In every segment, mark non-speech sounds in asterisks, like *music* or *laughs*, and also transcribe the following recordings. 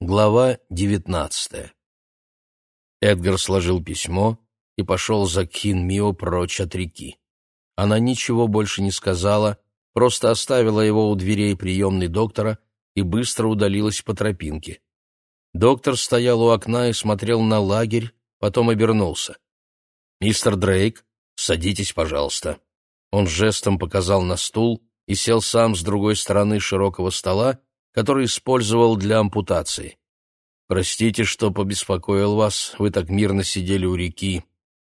Глава девятнадцатая. Эдгар сложил письмо и пошел за Кин Мио прочь от реки. Она ничего больше не сказала, просто оставила его у дверей приемной доктора и быстро удалилась по тропинке. Доктор стоял у окна и смотрел на лагерь, потом обернулся. «Мистер Дрейк, садитесь, пожалуйста». Он жестом показал на стул и сел сам с другой стороны широкого стола, который использовал для ампутации. «Простите, что побеспокоил вас, вы так мирно сидели у реки.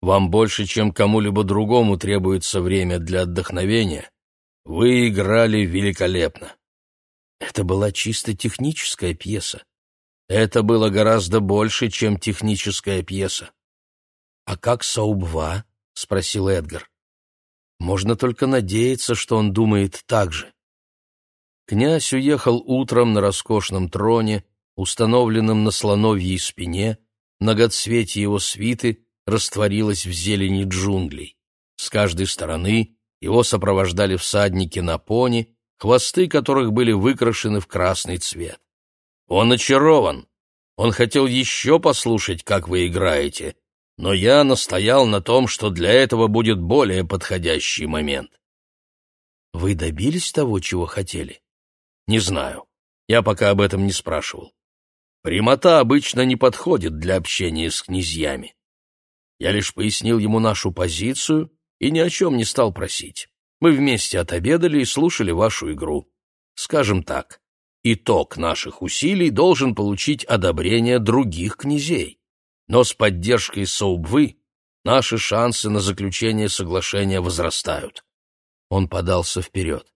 Вам больше, чем кому-либо другому требуется время для отдохновения. Вы играли великолепно». Это была чисто техническая пьеса. Это было гораздо больше, чем техническая пьеса. «А как Саубва?» — спросил Эдгар. «Можно только надеяться, что он думает так же». Князь уехал утром на роскошном троне, установленном на слоновьей спине, многоцветие его свиты растворилось в зелени джунглей. С каждой стороны его сопровождали всадники на пони, хвосты которых были выкрашены в красный цвет. Он очарован. Он хотел еще послушать, как вы играете, но я настоял на том, что для этого будет более подходящий момент. Вы добились того, чего хотели? Не знаю. Я пока об этом не спрашивал. Прямота обычно не подходит для общения с князьями. Я лишь пояснил ему нашу позицию и ни о чем не стал просить. Мы вместе отобедали и слушали вашу игру. Скажем так, итог наших усилий должен получить одобрение других князей. Но с поддержкой Саубвы наши шансы на заключение соглашения возрастают. Он подался вперед.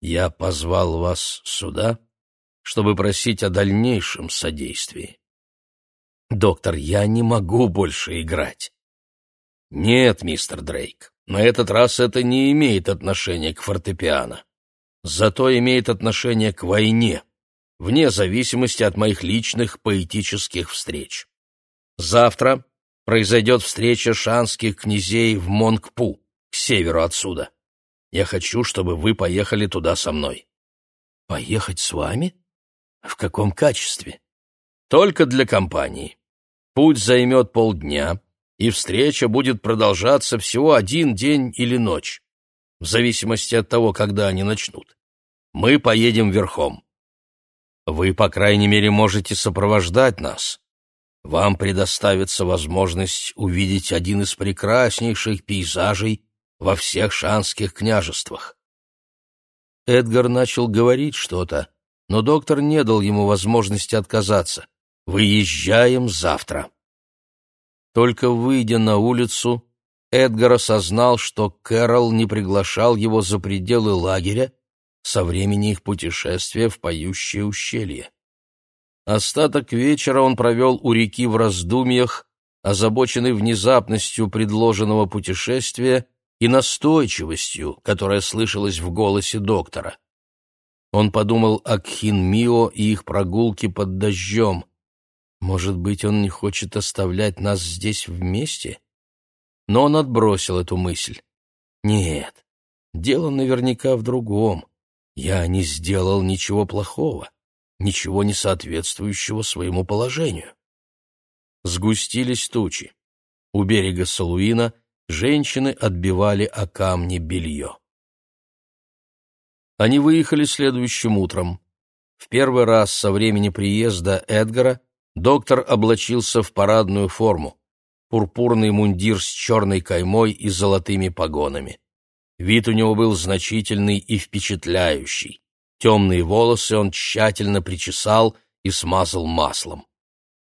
Я позвал вас сюда, чтобы просить о дальнейшем содействии. Доктор, я не могу больше играть. Нет, мистер Дрейк, на этот раз это не имеет отношения к фортепиано. Зато имеет отношение к войне, вне зависимости от моих личных поэтических встреч. Завтра произойдет встреча шанских князей в Монгпу, к северу отсюда. Я хочу, чтобы вы поехали туда со мной». «Поехать с вами? В каком качестве?» «Только для компании. Путь займет полдня, и встреча будет продолжаться всего один день или ночь, в зависимости от того, когда они начнут. Мы поедем верхом. Вы, по крайней мере, можете сопровождать нас. Вам предоставится возможность увидеть один из прекраснейших пейзажей во всех шанских княжествах. Эдгар начал говорить что-то, но доктор не дал ему возможности отказаться. «Выезжаем завтра». Только выйдя на улицу, Эдгар осознал, что Кэрол не приглашал его за пределы лагеря со времени их путешествия в поющее ущелье. Остаток вечера он провел у реки в раздумьях, озабоченный внезапностью предложенного путешествия и настойчивостью, которая слышалась в голосе доктора. Он подумал о Кхин-Мио и их прогулке под дождем. Может быть, он не хочет оставлять нас здесь вместе? Но он отбросил эту мысль. Нет, дело наверняка в другом. Я не сделал ничего плохого, ничего не соответствующего своему положению. Сгустились тучи. У берега Салуина — женщины отбивали о камни белье. Они выехали следующим утром. В первый раз со времени приезда Эдгара доктор облачился в парадную форму, пурпурный мундир с черной каймой и золотыми погонами. Вид у него был значительный и впечатляющий. Темные волосы он тщательно причесал и смазал маслом.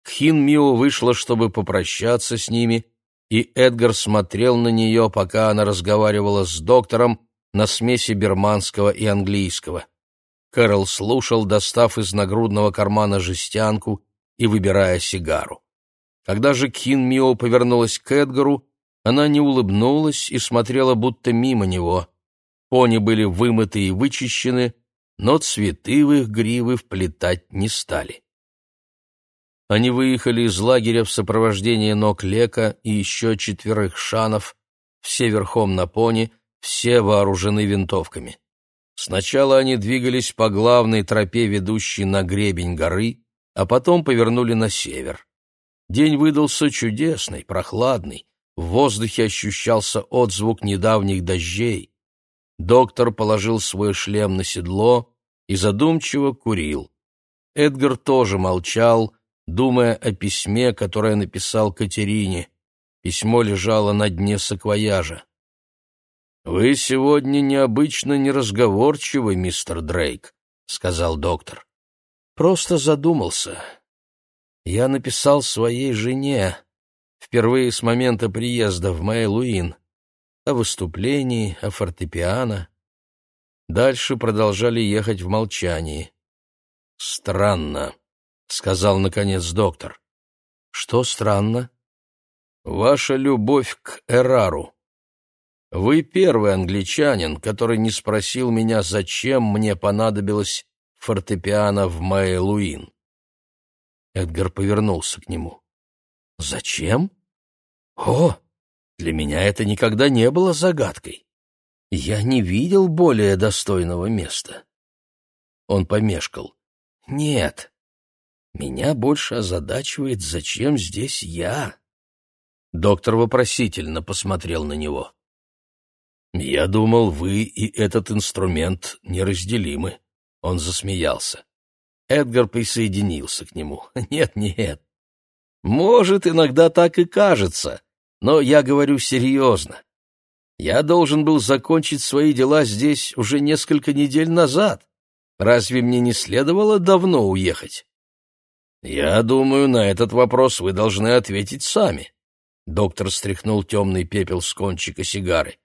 Кхин Мио вышла, чтобы попрощаться с ними, и Эдгар смотрел на нее, пока она разговаривала с доктором на смеси берманского и английского. Кэрол слушал, достав из нагрудного кармана жестянку и выбирая сигару. Когда же Кин Мио повернулась к Эдгару, она не улыбнулась и смотрела будто мимо него. Пони были вымыты и вычищены, но цветы в их гривы вплетать не стали. Они выехали из лагеря в сопровождении ног Лека и еще четверых шанов, все верхом на пони, все вооружены винтовками. Сначала они двигались по главной тропе, ведущей на гребень горы, а потом повернули на север. День выдался чудесный, прохладный, в воздухе ощущался отзвук недавних дождей. Доктор положил свой шлем на седло и задумчиво курил. Эдгар тоже молчал, думая о письме, которое написал Катерине. Письмо лежало на дне саквояжа. «Вы сегодня необычно неразговорчивый, мистер Дрейк», — сказал доктор. «Просто задумался. Я написал своей жене, впервые с момента приезда в Мэйлуин, о выступлении, о фортепиано. Дальше продолжали ехать в молчании. «Странно», — сказал, наконец, доктор. «Что странно?» «Ваша любовь к Эрару. Вы первый англичанин, который не спросил меня, зачем мне понадобилось фортепиано в Мэйлуин. Эдгар повернулся к нему. «Зачем? О, для меня это никогда не было загадкой. Я не видел более достойного места». Он помешкал. «Нет, меня больше озадачивает, зачем здесь я?» Доктор вопросительно посмотрел на него. «Я думал, вы и этот инструмент неразделимы». Он засмеялся. Эдгар присоединился к нему. *laughs* «Нет, нет. Может, иногда так и кажется, но я говорю серьезно. Я должен был закончить свои дела здесь уже несколько недель назад. Разве мне не следовало давно уехать?» «Я думаю, на этот вопрос вы должны ответить сами». Доктор стряхнул темный пепел с кончика сигары.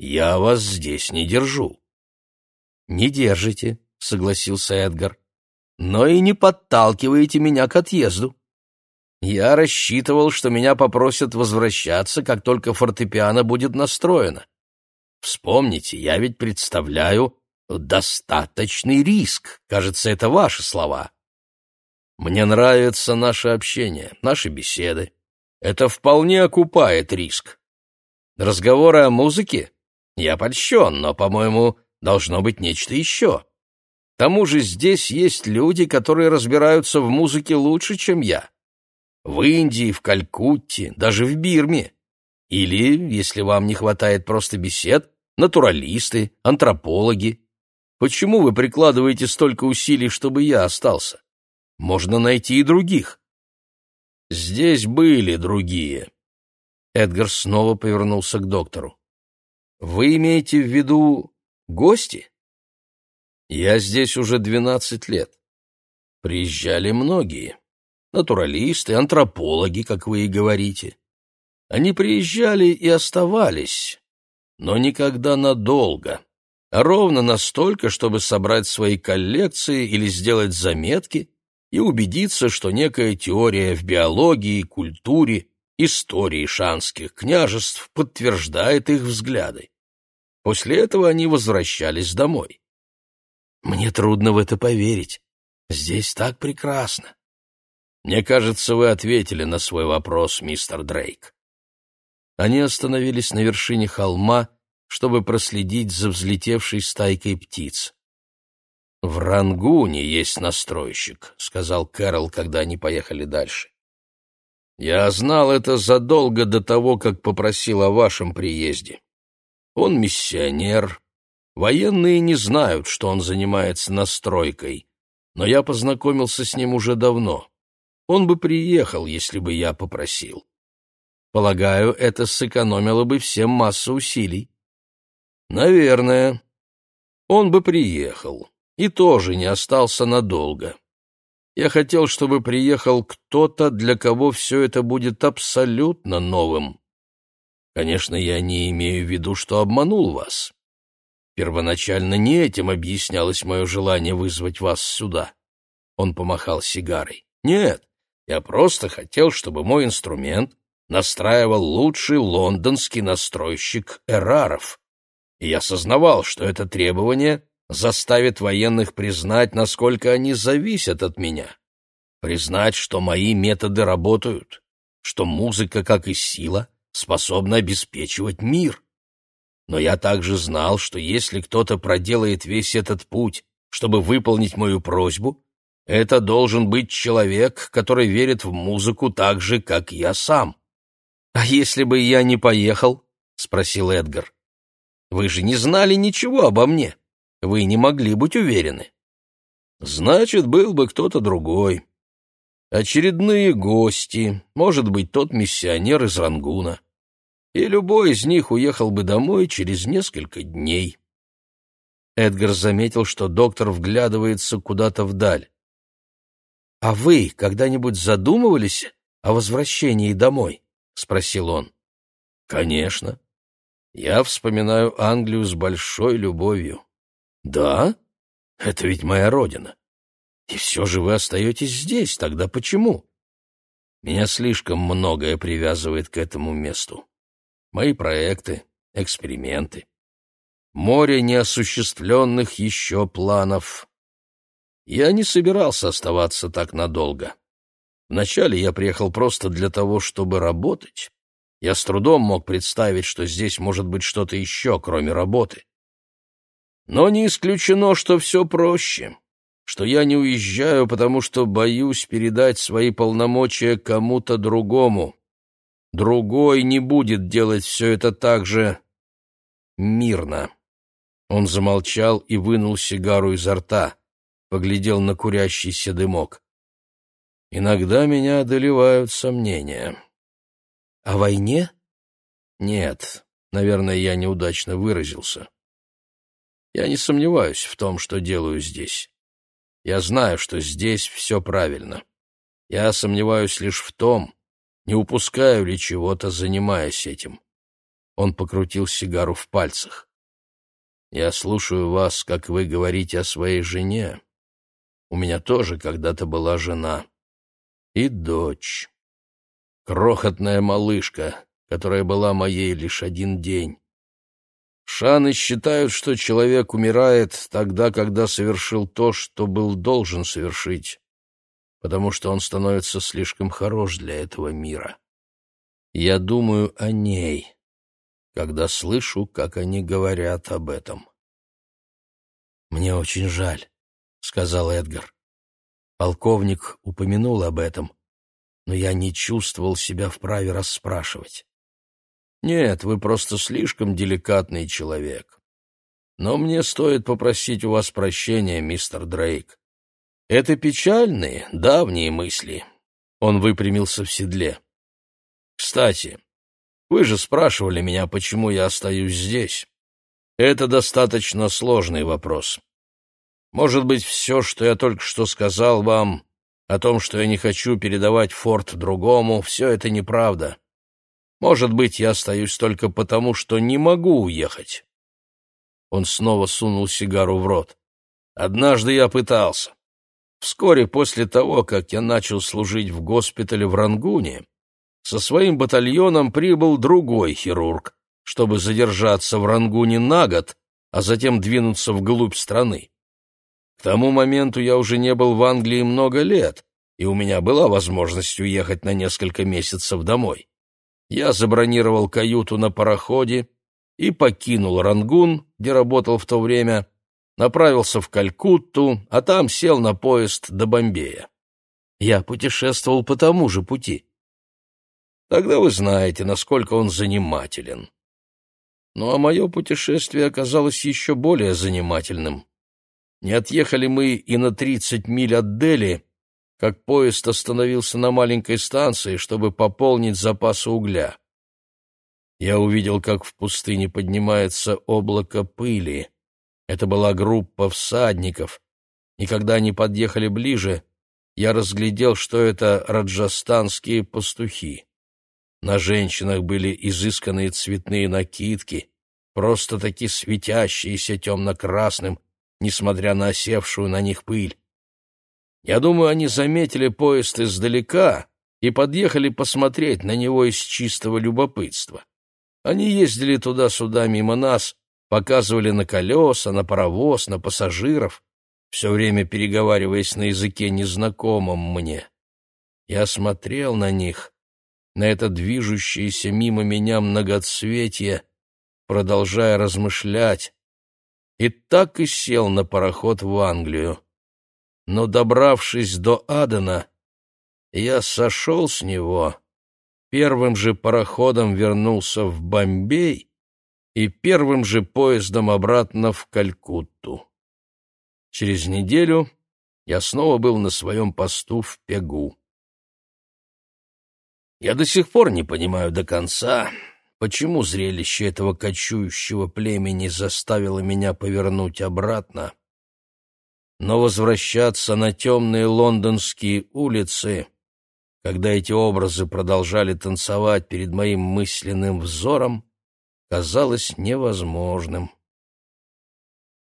«Я вас здесь не держу». «Не держите», — согласился Эдгар но и не подталкиваете меня к отъезду. Я рассчитывал, что меня попросят возвращаться, как только фортепиано будет настроено. Вспомните, я ведь представляю достаточный риск. Кажется, это ваши слова. Мне нравится наше общение, наши беседы. Это вполне окупает риск. Разговоры о музыке? Я польщен, но, по-моему, должно быть нечто еще тому же здесь есть люди, которые разбираются в музыке лучше, чем я. В Индии, в Калькутте, даже в Бирме. Или, если вам не хватает просто бесед, натуралисты, антропологи. Почему вы прикладываете столько усилий, чтобы я остался? Можно найти и других. Здесь были другие. Эдгар снова повернулся к доктору. Вы имеете в виду гости? Я здесь уже двенадцать лет. Приезжали многие. Натуралисты, антропологи, как вы и говорите. Они приезжали и оставались, но никогда надолго, а ровно настолько, чтобы собрать свои коллекции или сделать заметки и убедиться, что некая теория в биологии, культуре, истории шанских княжеств подтверждает их взгляды. После этого они возвращались домой. Мне трудно в это поверить. Здесь так прекрасно. Мне кажется, вы ответили на свой вопрос, мистер Дрейк. Они остановились на вершине холма, чтобы проследить за взлетевшей стайкой птиц. «В Рангуне есть настройщик», — сказал Кэрол, когда они поехали дальше. «Я знал это задолго до того, как попросил о вашем приезде. Он миссионер, Военные не знают, что он занимается настройкой, но я познакомился с ним уже давно. Он бы приехал, если бы я попросил. Полагаю, это сэкономило бы всем массу усилий. Наверное. Он бы приехал и тоже не остался надолго. Я хотел, чтобы приехал кто-то, для кого все это будет абсолютно новым. Конечно, я не имею в виду, что обманул вас. Первоначально не этим объяснялось мое желание вызвать вас сюда. Он помахал сигарой. Нет, я просто хотел, чтобы мой инструмент настраивал лучший лондонский настройщик Эраров. И я сознавал, что это требование заставит военных признать, насколько они зависят от меня. Признать, что мои методы работают, что музыка, как и сила, способна обеспечивать мир. Но я также знал, что если кто-то проделает весь этот путь, чтобы выполнить мою просьбу, Это должен быть человек, который верит в музыку так же, как я сам. А если бы я не поехал? спросил Эдгар. Вы же не знали ничего обо мне. Вы не могли быть уверены. Значит, был бы кто-то другой. Очередные гости, может быть, тот миссионер из Рангуна. И любой из них уехал бы домой через несколько дней. Эдгар заметил, что доктор вглядывается куда-то вдаль. «А вы когда-нибудь задумывались о возвращении домой?» — спросил он. «Конечно. Я вспоминаю Англию с большой любовью». «Да? Это ведь моя родина. И все же вы остаетесь здесь. Тогда почему?» «Меня слишком многое привязывает к этому месту. Мои проекты, эксперименты, море неосуществленных еще планов». Я не собирался оставаться так надолго. Вначале я приехал просто для того, чтобы работать. Я с трудом мог представить, что здесь может быть что-то еще, кроме работы. Но не исключено, что все проще, что я не уезжаю, потому что боюсь передать свои полномочия кому-то другому. Другой не будет делать все это так же мирно. Он замолчал и вынул сигару изо рта поглядел на курящийся дымок. Иногда меня одолевают сомнения. О войне? Нет, наверное, я неудачно выразился. Я не сомневаюсь в том, что делаю здесь. Я знаю, что здесь все правильно. Я сомневаюсь лишь в том, не упускаю ли чего-то, занимаясь этим. Он покрутил сигару в пальцах. Я слушаю вас, как вы говорите о своей жене. У меня тоже когда-то была жена. И дочь. Крохотная малышка, которая была моей лишь один день. Шаны считают, что человек умирает тогда, когда совершил то, что был должен совершить, потому что он становится слишком хорош для этого мира. Я думаю о ней, когда слышу, как они говорят об этом. Мне очень жаль. — сказал Эдгар. Полковник упомянул об этом, но я не чувствовал себя вправе расспрашивать. «Нет, вы просто слишком деликатный человек. Но мне стоит попросить у вас прощения, мистер Дрейк. Это печальные, давние мысли». Он выпрямился в седле. «Кстати, вы же спрашивали меня, почему я остаюсь здесь. Это достаточно сложный вопрос. Может быть, все, что я только что сказал вам о том, что я не хочу передавать форт другому, все это неправда. Может быть, я остаюсь только потому, что не могу уехать. Он снова сунул сигару в рот. Однажды я пытался. Вскоре после того, как я начал служить в госпитале в Рангуне, со своим батальоном прибыл другой хирург, чтобы задержаться в Рангуне на год, а затем двинуться вглубь страны. К тому моменту я уже не был в Англии много лет, и у меня была возможность уехать на несколько месяцев домой. Я забронировал каюту на пароходе и покинул Рангун, где работал в то время, направился в Калькутту, а там сел на поезд до Бомбея. Я путешествовал по тому же пути. Тогда вы знаете, насколько он занимателен. Ну а мое путешествие оказалось еще более занимательным. Не отъехали мы и на тридцать миль от Дели, как поезд остановился на маленькой станции, чтобы пополнить запасы угля. Я увидел, как в пустыне поднимается облако пыли. Это была группа всадников, и когда они подъехали ближе, я разглядел, что это раджастанские пастухи. На женщинах были изысканные цветные накидки, просто таки светящиеся темно-красным, несмотря на осевшую на них пыль. Я думаю, они заметили поезд издалека и подъехали посмотреть на него из чистого любопытства. Они ездили туда-сюда мимо нас, показывали на колеса, на паровоз, на пассажиров, все время переговариваясь на языке незнакомом мне. Я смотрел на них, на это движущееся мимо меня многоцветие, продолжая размышлять, и так и сел на пароход в Англию. Но, добравшись до Адена, я сошел с него, первым же пароходом вернулся в Бомбей и первым же поездом обратно в Калькутту. Через неделю я снова был на своем посту в Пегу. Я до сих пор не понимаю до конца, почему зрелище этого кочующего племени заставило меня повернуть обратно. Но возвращаться на темные лондонские улицы, когда эти образы продолжали танцевать перед моим мысленным взором, казалось невозможным.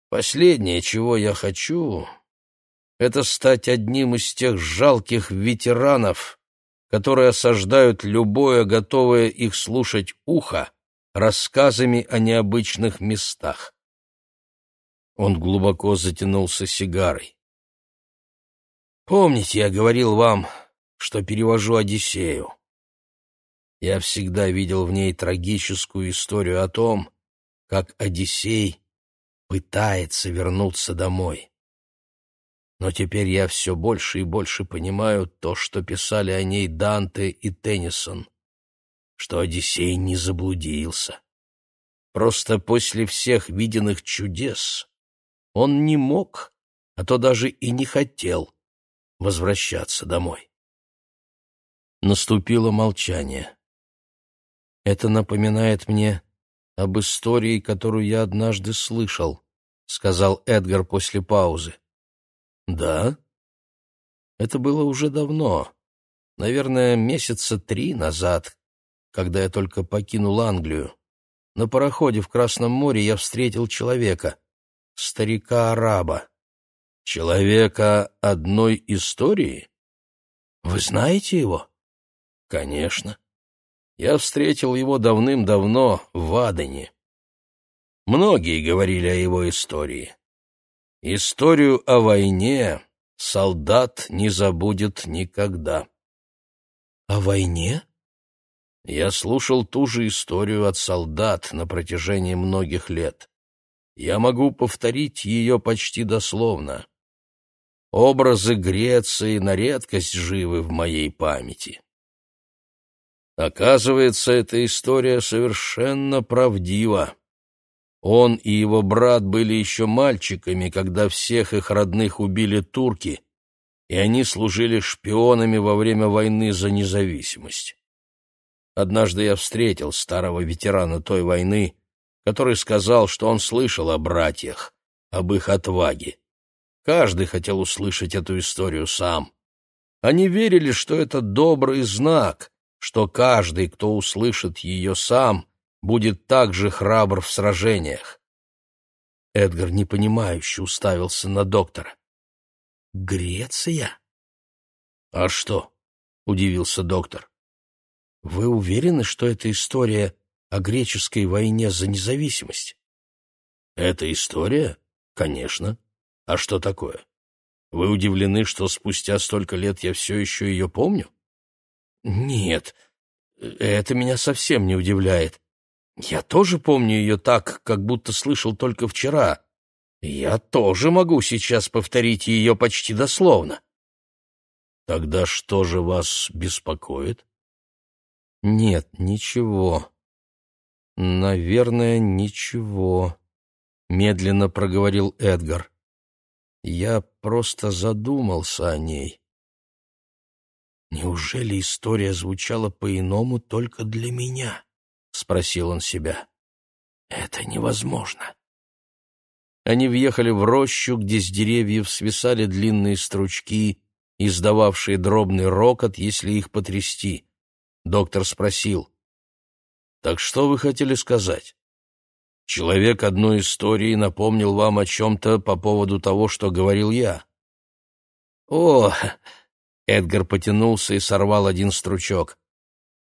Последнее, чего я хочу, это стать одним из тех жалких ветеранов, которые осаждают любое готовое их слушать ухо рассказами о необычных местах. Он глубоко затянулся сигарой. «Помните, я говорил вам, что перевожу «Одиссею». Я всегда видел в ней трагическую историю о том, как Одиссей пытается вернуться домой. Но теперь я все больше и больше понимаю то, что писали о ней Данте и Теннисон, что Одиссей не заблудился. Просто после всех виденных чудес он не мог, а то даже и не хотел возвращаться домой. Наступило молчание. Это напоминает мне об истории, которую я однажды слышал, сказал Эдгар после паузы. Да? Это было уже давно, наверное, месяца три назад, когда я только покинул Англию. На пароходе в Красном море я встретил человека, старика-араба. Человека одной истории? Вы знаете его? Конечно. Я встретил его давным-давно в Адене. Многие говорили о его истории. Историю о войне солдат не забудет никогда. О войне? Я слушал ту же историю от солдат на протяжении многих лет. Я могу повторить ее почти дословно. Образы Греции на редкость живы в моей памяти. Оказывается, эта история совершенно правдива. Он и его брат были еще мальчиками, когда всех их родных убили турки, и они служили шпионами во время войны за независимость. Однажды я встретил старого ветерана той войны, который сказал, что он слышал о братьях, об их отваге. Каждый хотел услышать эту историю сам. Они верили, что это добрый знак, что каждый, кто услышит ее сам, будет так же храбр в сражениях. Эдгар непонимающе уставился на доктора. «Греция?» «А что?» — удивился доктор. «Вы уверены, что это история о греческой войне за независимость?» «Это история? Конечно. А что такое? Вы удивлены, что спустя столько лет я все еще ее помню?» «Нет, это меня совсем не удивляет. Я тоже помню ее так, как будто слышал только вчера. Я тоже могу сейчас повторить ее почти дословно. Тогда что же вас беспокоит? Нет, ничего. Наверное, ничего, медленно проговорил Эдгар. Я просто задумался о ней. Неужели история звучала по-иному только для меня? — спросил он себя. «Это невозможно». Они въехали в рощу, где с деревьев свисали длинные стручки, издававшие дробный рокот, если их потрясти. Доктор спросил. «Так что вы хотели сказать? Человек одной истории напомнил вам о чем-то по поводу того, что говорил я». «О!» — Эдгар потянулся и сорвал один стручок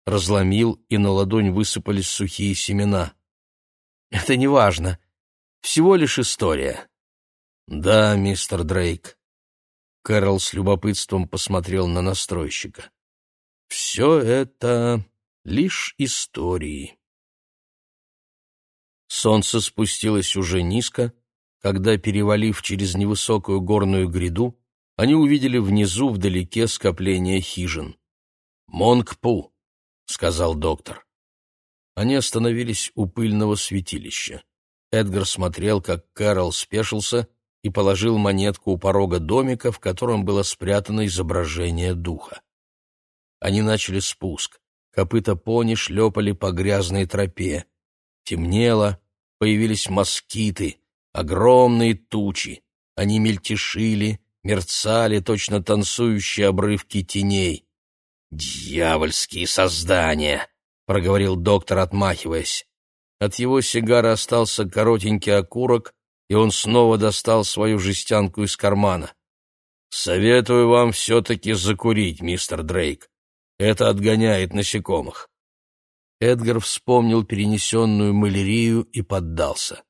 разломил, и на ладонь высыпались сухие семена. «Это не важно. Всего лишь история». «Да, мистер Дрейк». Кэрол с любопытством посмотрел на настройщика. «Все это лишь истории». Солнце спустилось уже низко, когда, перевалив через невысокую горную гряду, они увидели внизу вдалеке скопление хижин. «Монг-Пу», — сказал доктор. Они остановились у пыльного святилища. Эдгар смотрел, как Кэрол спешился и положил монетку у порога домика, в котором было спрятано изображение духа. Они начали спуск. Копыта пони шлепали по грязной тропе. Темнело, появились москиты, огромные тучи. Они мельтешили, мерцали, точно танцующие обрывки теней. «Дьявольские создания!» — проговорил доктор, отмахиваясь. От его сигары остался коротенький окурок, и он снова достал свою жестянку из кармана. «Советую вам все-таки закурить, мистер Дрейк. Это отгоняет насекомых». Эдгар вспомнил перенесенную малярию и поддался.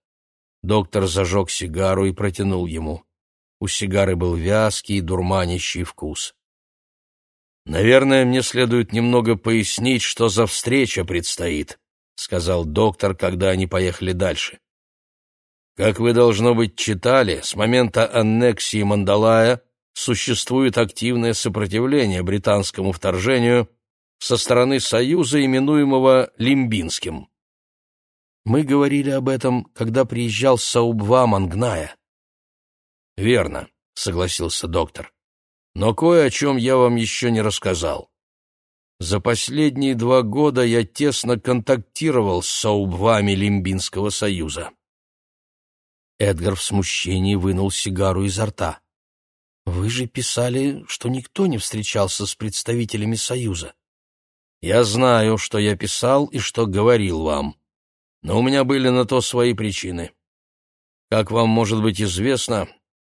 Доктор зажег сигару и протянул ему. У сигары был вязкий, дурманящий вкус. «Наверное, мне следует немного пояснить, что за встреча предстоит», — сказал доктор, когда они поехали дальше. «Как вы, должно быть, читали, с момента аннексии Мандалая существует активное сопротивление британскому вторжению со стороны Союза, именуемого Лимбинским. Мы говорили об этом, когда приезжал Саубва Мангная. «Верно», — согласился доктор. «Но кое о чем я вам еще не рассказал. За последние два года я тесно контактировал с Саубвами Лимбинского союза». Эдгар в смущении вынул сигару изо рта. «Вы же писали, что никто не встречался с представителями Союза». «Я знаю, что я писал и что говорил вам, но у меня были на то свои причины. Как вам может быть известно,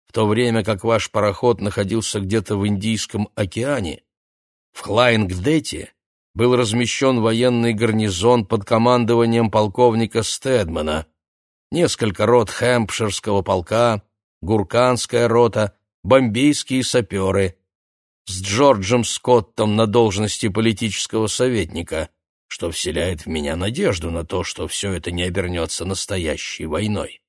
в то время как ваш пароход находился где-то в Индийском океане, в Хлайнгдете был размещен военный гарнизон под командованием полковника Стедмана, несколько рот Хэмпширского полка, Гурканская рота, бомбейские саперы, с Джорджем Скоттом на должности политического советника, что вселяет в меня надежду на то, что все это не обернется настоящей войной.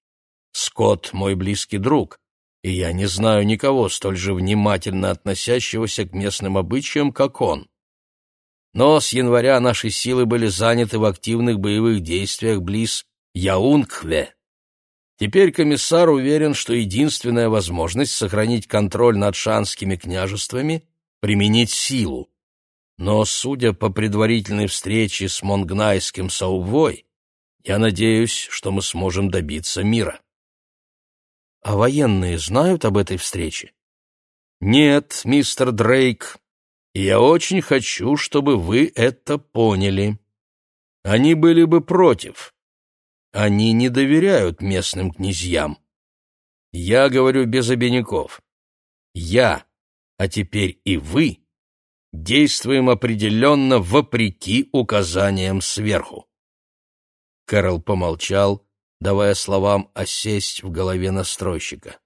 Скотт — мой близкий друг, и я не знаю никого столь же внимательно относящегося к местным обычаям, как он. Но с января наши силы были заняты в активных боевых действиях близ Яункве. Теперь комиссар уверен, что единственная возможность сохранить контроль над шанскими княжествами — применить силу. Но, судя по предварительной встрече с Монгнайским Саувой, я надеюсь, что мы сможем добиться мира. А военные знают об этой встрече? Нет, мистер Дрейк, я очень хочу, чтобы вы это поняли. Они были бы против. Они не доверяют местным князьям. Я говорю без обиняков. Я, а теперь и вы, действуем определенно вопреки указаниям сверху. Кэрол помолчал, давая словам осесть в голове настройщика.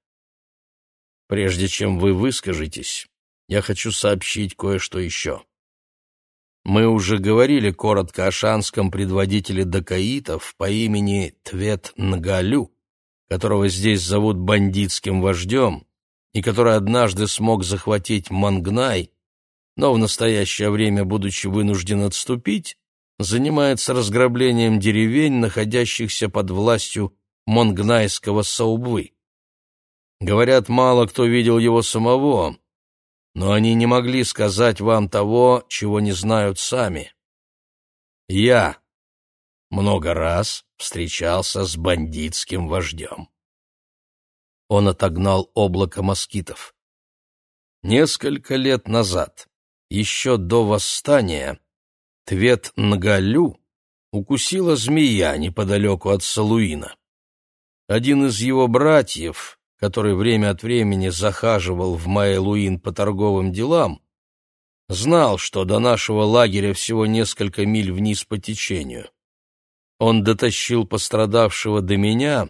«Прежде чем вы выскажетесь, я хочу сообщить кое-что еще. Мы уже говорили коротко о шанском предводителе дакаитов по имени Твет Нгалю, которого здесь зовут бандитским вождем, и который однажды смог захватить Мангнай, но в настоящее время, будучи вынужден отступить, занимается разграблением деревень, находящихся под властью монгнайского Саубвы. Говорят, мало кто видел его самого, но они не могли сказать вам того, чего не знают сами. Я много раз встречался с бандитским вождем. Он отогнал облако москитов. Несколько лет назад, еще до восстания, Твет Нгалю укусила змея неподалеку от Салуина. Один из его братьев, который время от времени захаживал в Майлуин по торговым делам, знал, что до нашего лагеря всего несколько миль вниз по течению. Он дотащил пострадавшего до меня,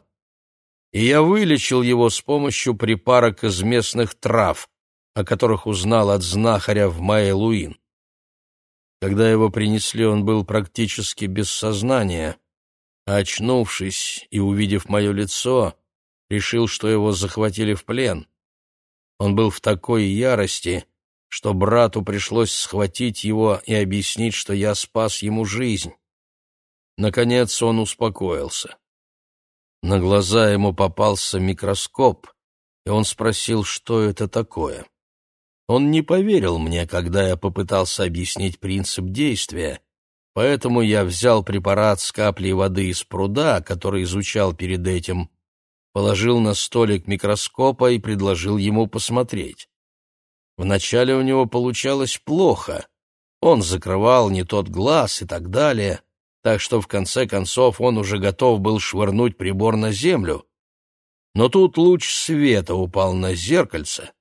и я вылечил его с помощью припарок из местных трав, о которых узнал от знахаря в Майлуин. Когда его принесли, он был практически без сознания, а очнувшись и увидев мое лицо, решил, что его захватили в плен. Он был в такой ярости, что брату пришлось схватить его и объяснить, что я спас ему жизнь. Наконец он успокоился. На глаза ему попался микроскоп, и он спросил, что это такое. Он не поверил мне, когда я попытался объяснить принцип действия, поэтому я взял препарат с каплей воды из пруда, который изучал перед этим, положил на столик микроскопа и предложил ему посмотреть. Вначале у него получалось плохо. Он закрывал не тот глаз и так далее, так что в конце концов он уже готов был швырнуть прибор на землю. Но тут луч света упал на зеркальце,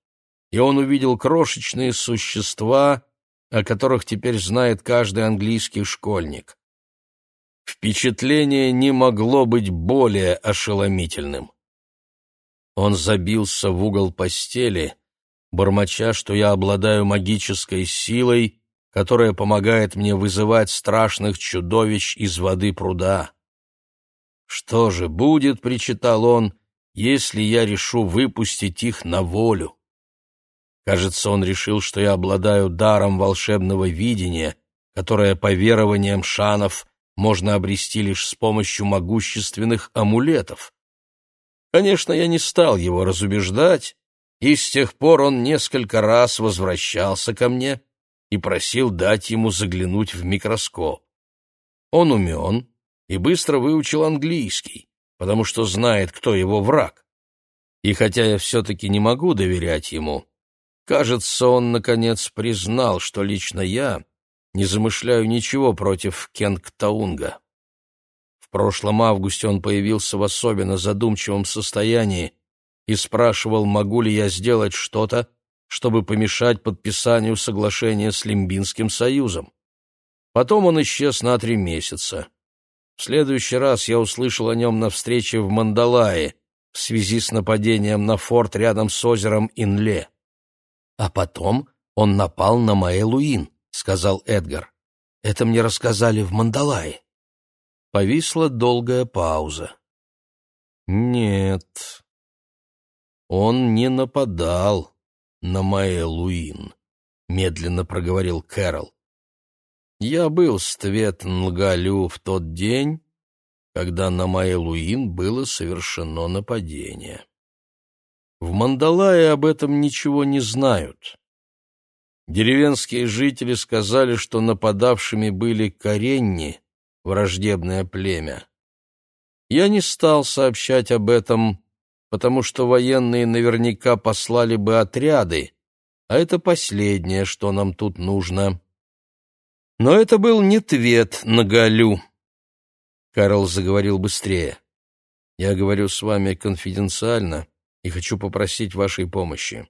и он увидел крошечные существа, о которых теперь знает каждый английский школьник. Впечатление не могло быть более ошеломительным. Он забился в угол постели, бормоча, что я обладаю магической силой, которая помогает мне вызывать страшных чудовищ из воды пруда. «Что же будет, — причитал он, — если я решу выпустить их на волю?» Кажется, он решил, что я обладаю даром волшебного видения, которое, по верованиям шанов, можно обрести лишь с помощью могущественных амулетов. Конечно, я не стал его разубеждать, и с тех пор он несколько раз возвращался ко мне и просил дать ему заглянуть в микроскоп. Он умен и быстро выучил английский, потому что знает, кто его враг. И хотя я все-таки не могу доверять ему, Кажется, он, наконец, признал, что лично я не замышляю ничего против Кенгтаунга. Прошлом августе он появился в особенно задумчивом состоянии и спрашивал, могу ли я сделать что-то, чтобы помешать подписанию соглашения с Лимбинским союзом. Потом он исчез на три месяца. В следующий раз я услышал о нем на встрече в Мандалае в связи с нападением на форт рядом с озером Инле. А потом он напал на Маэлуин, сказал Эдгар. Это мне рассказали в Мандалае. Повисла долгая пауза. Нет, он не нападал на Маэлуин, медленно проговорил Кэрол. Я был с Твет-Нлгалю в тот день, когда на Маэлуин было совершено нападение. В Мандалае об этом ничего не знают. Деревенские жители сказали, что нападавшими были коренни, враждебное племя. Я не стал сообщать об этом, потому что военные наверняка послали бы отряды, а это последнее, что нам тут нужно. Но это был не твет на Галю. Карл заговорил быстрее. Я говорю с вами конфиденциально, и хочу попросить вашей помощи.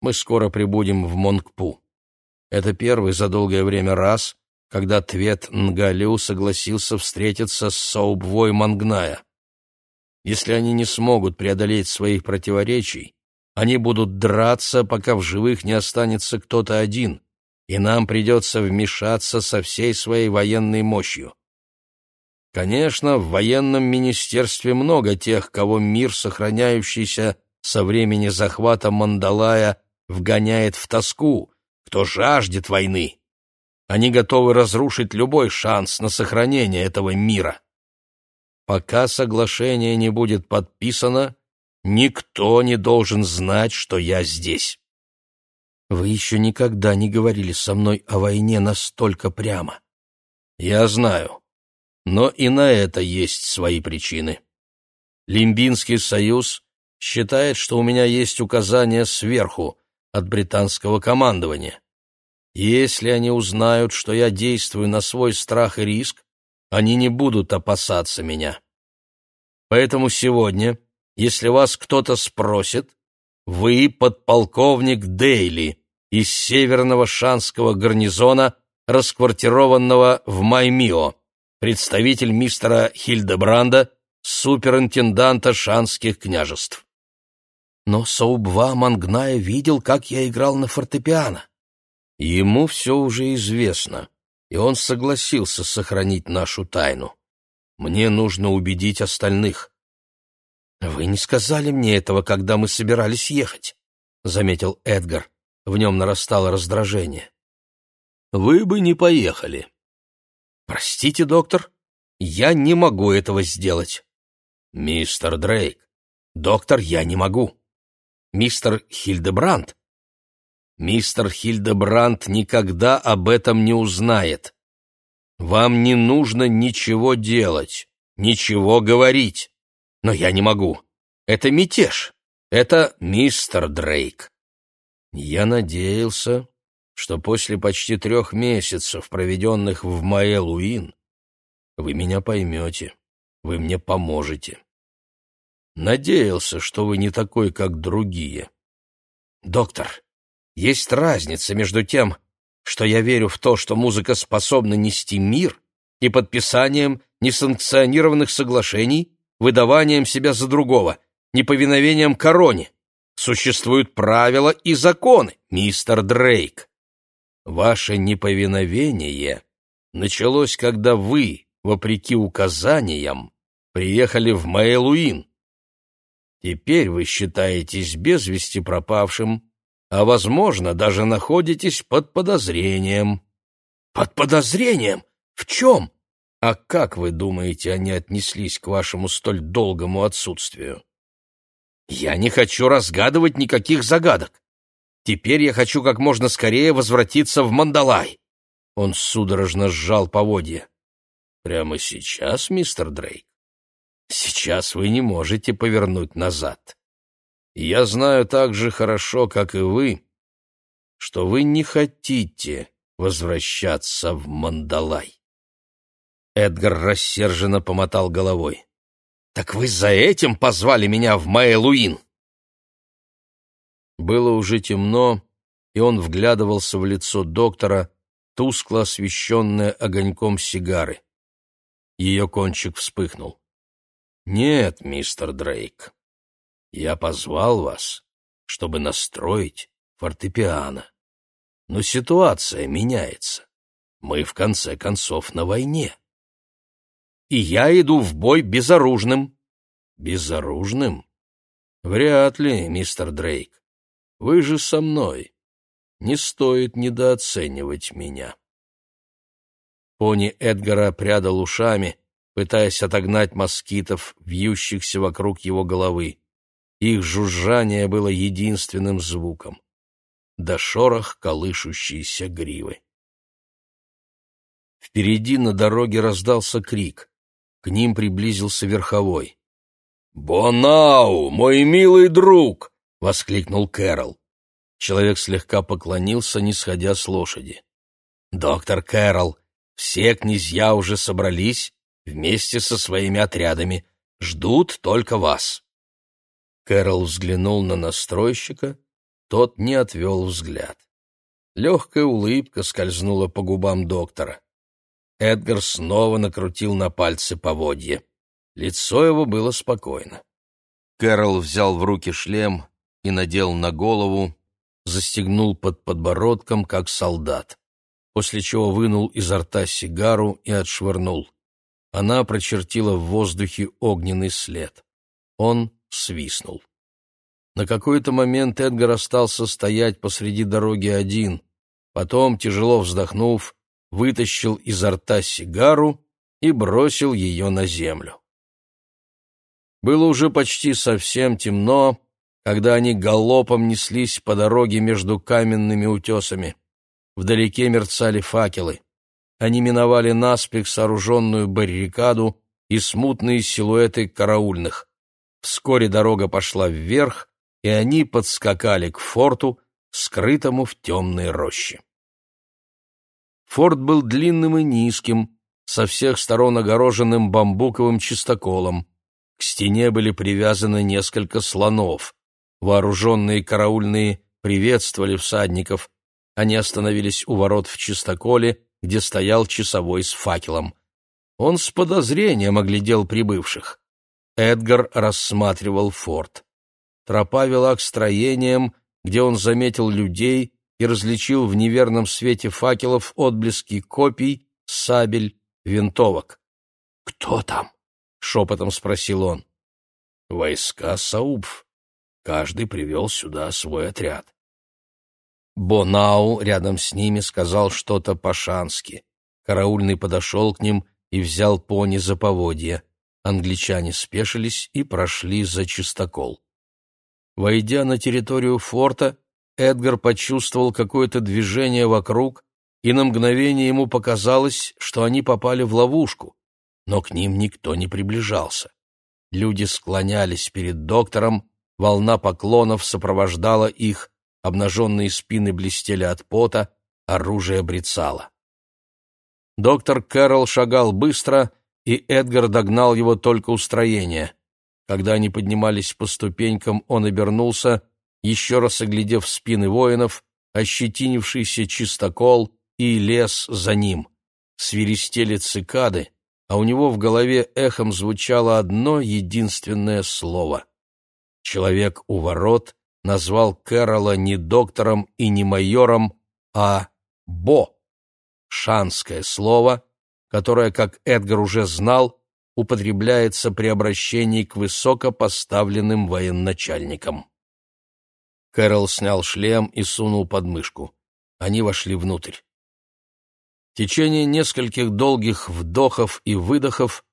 Мы скоро прибудем в Монгпу. Это первый за долгое время раз, когда Твет Нгалю согласился встретиться с Саубвой Мангная. Если они не смогут преодолеть своих противоречий, они будут драться, пока в живых не останется кто-то один, и нам придется вмешаться со всей своей военной мощью. Конечно, в военном министерстве много тех, кого мир, сохраняющийся со времени захвата Мандалая, вгоняет в тоску, кто жаждет войны. Они готовы разрушить любой шанс на сохранение этого мира. Пока соглашение не будет подписано, никто не должен знать, что я здесь. Вы еще никогда не говорили со мной о войне настолько прямо. Я знаю. Но и на это есть свои причины. Лимбинский союз считает, что у меня есть указания сверху, от британского командования. Если они узнают, что я действую на свой страх и риск, они не будут опасаться меня. Поэтому сегодня, если вас кто-то спросит, вы подполковник Дейли из северного шанского гарнизона, расквартированного в Маймио представитель мистера Хильдебранда, суперинтенданта шанских княжеств. Но Саубва Мангная видел, как я играл на фортепиано. Ему все уже известно, и он согласился сохранить нашу тайну. Мне нужно убедить остальных. Вы не сказали мне этого, когда мы собирались ехать. — заметил Эдгар. В нем нарастало раздражение. «Вы бы не поехали». «Простите, доктор, я не могу этого сделать». «Мистер Дрейк, доктор, я не могу». «Мистер Хильдебранд». «Мистер Хильдебранд никогда об этом не узнает. Вам не нужно ничего делать, ничего говорить. Но я не могу. Это мятеж. Это мистер Дрейк. Я надеялся, что после почти трех месяцев, проведенных в Маэлуин, вы меня поймете, вы мне поможете. Надеялся, что вы не такой, как другие. Доктор, есть разница между тем, что я верю в то, что музыка способна нести мир, и подписанием несанкционированных соглашений, выдаванием себя за другого, неповиновением короне. Существуют правила и законы, мистер Дрейк. Ваше неповиновение началось, когда вы, вопреки указаниям, приехали в Мэйлуин. Теперь вы считаетесь без вести пропавшим, а, возможно, даже находитесь под подозрением. Под подозрением? В чем? А как вы думаете, они отнеслись к вашему столь долгому отсутствию? Я не хочу разгадывать никаких загадок. Теперь я хочу как можно скорее возвратиться в Мандалай. Он судорожно сжал поводья. Прямо сейчас, мистер Дрейк? Сейчас вы не можете повернуть назад. Я знаю так же хорошо, как и вы, что вы не хотите возвращаться в Мандалай. Эдгар рассерженно помотал головой. «Так вы за этим позвали меня в Маэлуин?» Было уже темно, и он вглядывался в лицо доктора, тускло освещенное огоньком сигары. Ее кончик вспыхнул. «Нет, мистер Дрейк, я позвал вас, чтобы настроить фортепиано. Но ситуация меняется. Мы, в конце концов, на войне. И я иду в бой безоружным. Безоружным? Вряд ли, мистер Дрейк. Вы же со мной. Не стоит недооценивать меня. Пони Эдгара прядал ушами, пытаясь отогнать москитов, вьющихся вокруг его головы. Их жужжание было единственным звуком. До шорох колышущейся гривы. Впереди на дороге раздался крик. К ним приблизился верховой. «Бонау, мой милый друг!» — воскликнул Кэрол. Человек слегка поклонился, не сходя с лошади. «Доктор Кэрол, все князья уже собрались вместе со своими отрядами. Ждут только вас». Кэрол взглянул на настройщика, тот не отвел взгляд. Легкая улыбка скользнула по губам доктора. Эдгар снова накрутил на пальцы поводье. Лицо его было спокойно. Кэрол взял в руки шлем и надел на голову, застегнул под подбородком, как солдат, после чего вынул изо рта сигару и отшвырнул. Она прочертила в воздухе огненный след. Он свистнул. На какой-то момент Эдгар остался стоять посреди дороги один. Потом, тяжело вздохнув, вытащил изо рта сигару и бросил ее на землю. Было уже почти совсем темно, когда они галопом неслись по дороге между каменными утесами. Вдалеке мерцали факелы. Они миновали наспех сооруженную баррикаду и смутные силуэты караульных. Вскоре дорога пошла вверх, и они подскакали к форту, скрытому в темной роще. Форт был длинным и низким, со всех сторон огороженным бамбуковым чистоколом. К стене были привязаны несколько слонов. Вооруженные караульные приветствовали всадников. Они остановились у ворот в чистоколе, где стоял часовой с факелом. Он с подозрением оглядел прибывших. Эдгар рассматривал форт. Тропа вела к строениям, где он заметил людей и различил в неверном свете факелов отблески копий, сабель, винтовок. «Кто там?» — шепотом спросил он. «Войска Саубов. Каждый привел сюда свой отряд. Бонау рядом с ними сказал что-то по-шански. Караульный подошел к ним и взял пони за поводья. Англичане спешились и прошли за чистокол. Войдя на территорию форта, Эдгар почувствовал какое-то движение вокруг, и на мгновение ему показалось, что они попали в ловушку, но к ним никто не приближался. Люди склонялись перед доктором, волна поклонов сопровождала их, обнаженные спины блестели от пота, оружие брецало. Доктор Кэрролл шагал быстро, и Эдгар догнал его только у строения. Когда они поднимались по ступенькам, он обернулся, еще раз оглядев спины воинов, ощетинившийся чистокол и лес за ним. Свиристели цикады, а у него в голове эхом звучало одно единственное слово. Человек у ворот назвал Кэрола не доктором и не майором, а «бо» — шанское слово, которое, как Эдгар уже знал, употребляется при обращении к высокопоставленным военачальникам. Кэрол снял шлем и сунул под мышку. Они вошли внутрь. В течение нескольких долгих вдохов и выдохов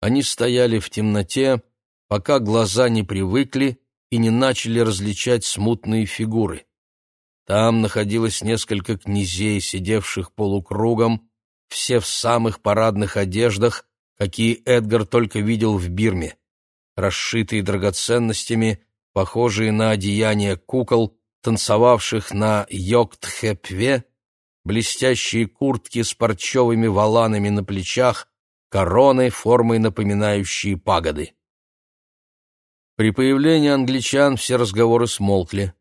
они стояли в темноте, пока глаза не привыкли и не начали различать смутные фигуры. Там находилось несколько князей, сидевших полукругом, все в самых парадных одеждах, какие Эдгар только видел в Бирме, расшитые драгоценностями, похожие на одеяния кукол, танцевавших на Йоктхепве, блестящие куртки с парчевыми воланами на плечах, короны, формой напоминающие пагоды. При появлении англичан все разговоры смолкли.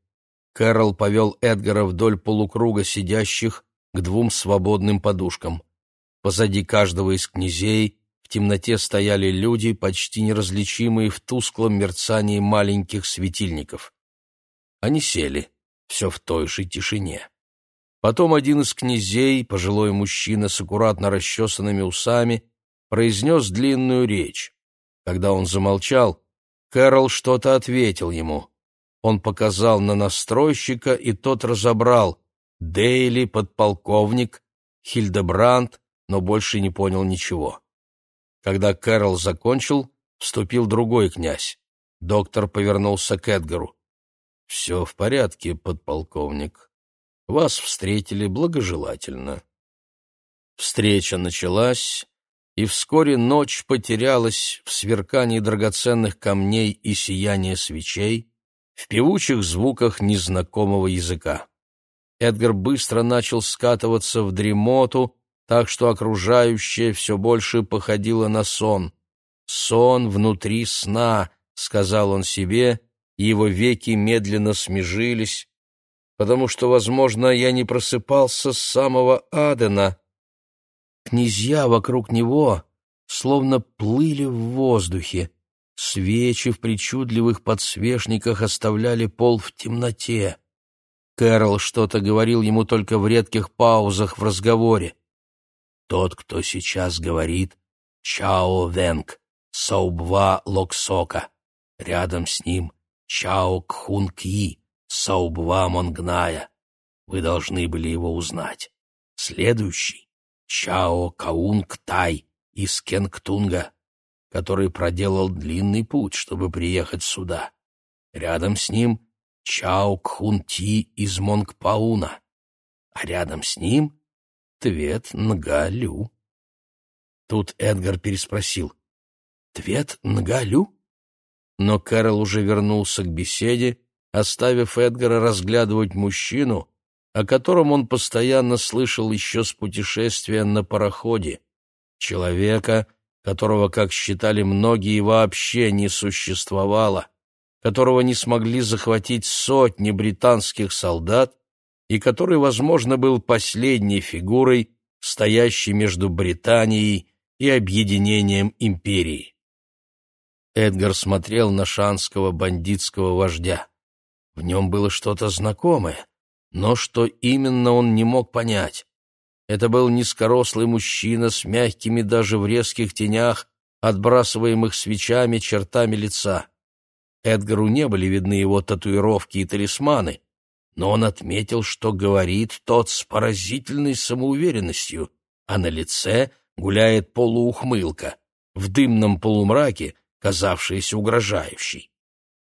Кэрол повел Эдгара вдоль полукруга сидящих к двум свободным подушкам. Позади каждого из князей в темноте стояли люди, почти неразличимые в тусклом мерцании маленьких светильников. Они сели, все в той же тишине. Потом один из князей, пожилой мужчина с аккуратно расчесанными усами, произнес длинную речь. Когда он замолчал, Кэрол что-то ответил ему. Он показал на настройщика, и тот разобрал «Дейли, подполковник», «Хильдебранд», но больше не понял ничего. Когда Кэрол закончил, вступил другой князь. Доктор повернулся к Эдгару. «Все в порядке, подполковник. Вас встретили благожелательно». Встреча началась, и вскоре ночь потерялась в сверкании драгоценных камней и сиянии свечей, в певучих звуках незнакомого языка. Эдгар быстро начал скатываться в дремоту, так что окружающее все больше походило на сон. «Сон внутри сна», — сказал он себе, и его веки медленно смежились, потому что, возможно, я не просыпался с самого Адена. Князья вокруг него словно плыли в воздухе, свечи в причудливых подсвечниках оставляли пол в темноте. Кэрол что-то говорил ему только в редких паузах в разговоре. Тот, кто сейчас говорит «Чао Венг», «Саубва Локсока», рядом с ним «Чао Кхун Кьи», «Саубва Монгная». Вы должны были его узнать. Следующий — Чао Каунг Тай из Кенгтунга, который проделал длинный путь, чтобы приехать сюда. Рядом с ним — Чао Кхун Ти из Монгпауна, а рядом с ним Твет Нгалю. Тут Эдгар переспросил. Твет Нгалю? Но Кэрол уже вернулся к беседе, оставив Эдгара разглядывать мужчину, о котором он постоянно слышал еще с путешествия на пароходе. Человека, которого, как считали многие, вообще не существовало, которого не смогли захватить сотни британских солдат и который, возможно, был последней фигурой, стоящей между Британией и объединением империи. Эдгар смотрел на шанского бандитского вождя. В нем было что-то знакомое, но что именно он не мог понять. Это был низкорослый мужчина с мягкими даже в резких тенях, отбрасываемых свечами чертами лица. Эдгару не были видны его татуировки и талисманы, но он отметил, что говорит тот с поразительной самоуверенностью, а на лице гуляет полуухмылка, в дымном полумраке, казавшаяся угрожающей.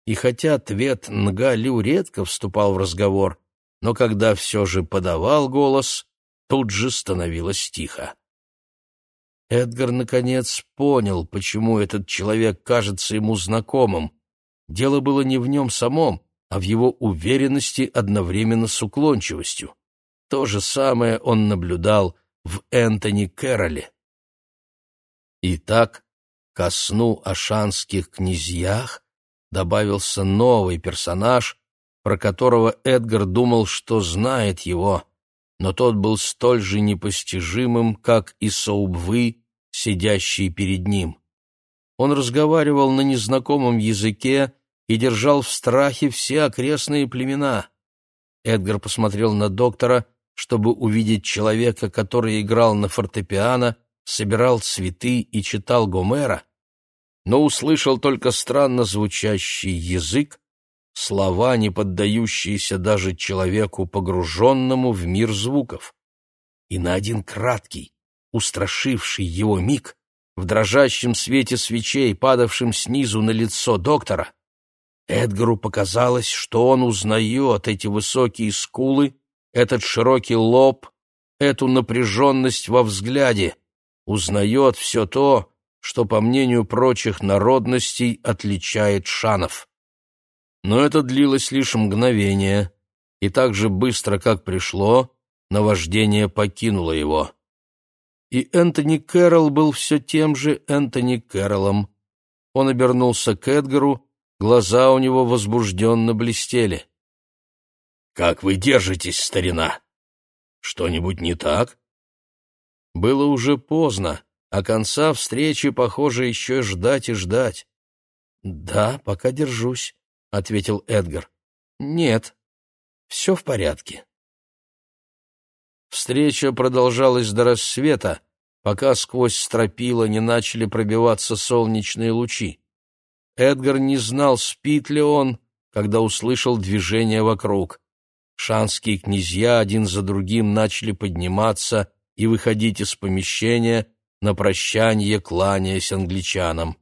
И хотя Твет Нгалю редко вступал в разговор, но когда все же подавал голос, тут же становилось тихо. Эдгар, наконец, понял, почему этот человек кажется ему знакомым. Дело было не в нем самом, а в его уверенности одновременно с уклончивостью. То же самое он наблюдал в Энтони Кэрроле. Итак, ко сну о шанских князьях добавился новый персонаж, про которого Эдгар думал, что знает его, но тот был столь же непостижимым, как и Соубвы, сидящий перед ним. Он разговаривал на незнакомом языке и держал в страхе все окрестные племена. Эдгар посмотрел на доктора, чтобы увидеть человека, который играл на фортепиано, собирал цветы и читал Гомера, но услышал только странно звучащий язык, слова, не поддающиеся даже человеку, погруженному в мир звуков. И на один краткий, устрашивший его миг, в дрожащем свете свечей, падавшем снизу на лицо доктора, Эдгару показалось, что он узнает эти высокие скулы, этот широкий лоб, эту напряженность во взгляде, узнает все то, что, по мнению прочих народностей, отличает шанов. Но это длилось лишь мгновение, и так же быстро, как пришло, наваждение покинуло его. И Энтони Кэрролл был все тем же Энтони Кэрроллом. Он обернулся к Эдгару, глаза у него возбужденно блестели. «Как вы держитесь, старина? Что-нибудь не так?» Было уже поздно, а конца встречи, похоже, еще ждать и ждать. «Да, пока держусь», — ответил Эдгар. «Нет, все в порядке». Встреча продолжалась до рассвета, пока сквозь стропила не начали пробиваться солнечные лучи. Эдгар не знал, спит ли он, когда услышал движение вокруг. Шанские князья один за другим начали подниматься и выходить из помещения, на прощание кланяясь англичанам.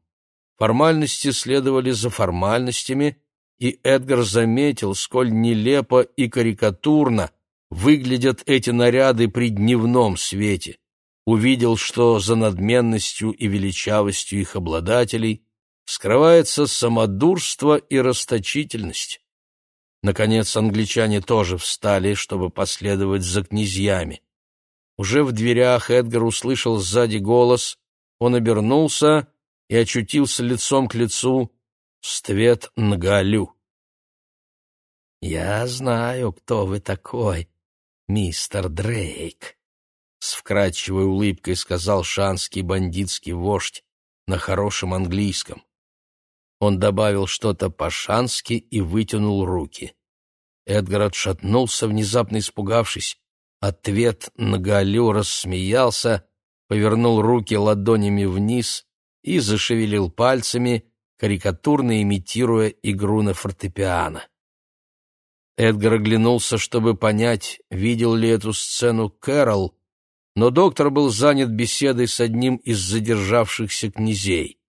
Формальности следовали за формальностями, и Эдгар заметил, сколь нелепо и карикатурно выглядят эти наряды при дневном свете. Увидел, что за надменностью и величавостью их обладателей скрывается самодурство и расточительность. Наконец англичане тоже встали, чтобы последовать за князьями. Уже в дверях Эдгар услышал сзади голос, он обернулся и очутился лицом к лицу с Твет Нгалю. «Я знаю, кто вы такой, мистер Дрейк», — с вкрадчивой улыбкой сказал шанский бандитский вождь на хорошем английском. Он добавил что-то по-шански и вытянул руки. Эдгар отшатнулся, внезапно испугавшись. Ответ на Галю рассмеялся, повернул руки ладонями вниз и зашевелил пальцами, карикатурно имитируя игру на фортепиано. Эдгар оглянулся, чтобы понять, видел ли эту сцену Кэрол, но доктор был занят беседой с одним из задержавшихся князей.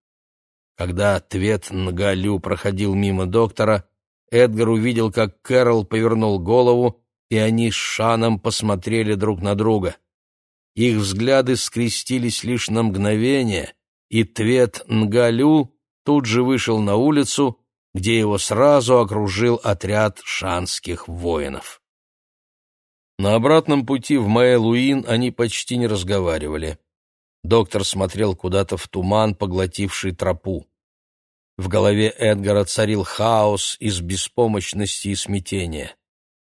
Когда ответ Нгалю проходил мимо доктора, Эдгар увидел, как Кэрол повернул голову и они с Шаном посмотрели друг на друга. Их взгляды скрестились лишь на мгновение, и Твет Нгалю тут же вышел на улицу, где его сразу окружил отряд шанских воинов. На обратном пути в Маэлуин они почти не разговаривали. Доктор смотрел куда-то в туман, поглотивший тропу. В голове Эдгара царил хаос из беспомощности и смятения.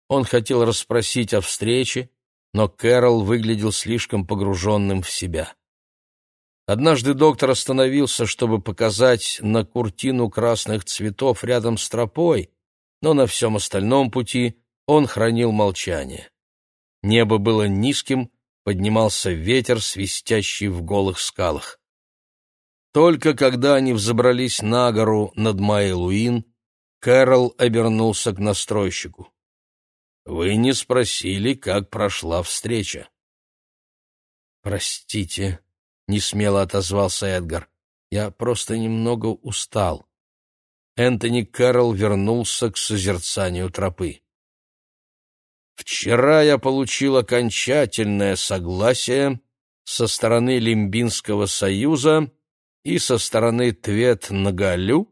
Он хотел расспросить о встрече, но Кэрол выглядел слишком погруженным в себя. Однажды доктор остановился, чтобы показать на куртину красных цветов рядом с тропой, но на всем остальном пути он хранил молчание. Небо было низким, поднимался ветер, свистящий в голых скалах. Только когда они взобрались на гору над Майлуин, Кэрол обернулся к настройщику. «Вы не спросили, как прошла встреча». «Простите», — несмело отозвался Эдгар. «Я просто немного устал». Энтони Кэрол вернулся к созерцанию тропы. «Вчера я получил окончательное согласие со стороны Лимбинского союза и со стороны Твет-Нагалю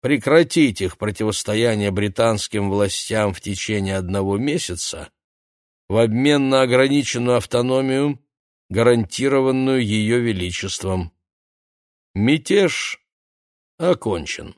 прекратить их противостояние британским властям в течение одного месяца в обмен на ограниченную автономию, гарантированную ее величеством. Мятеж окончен.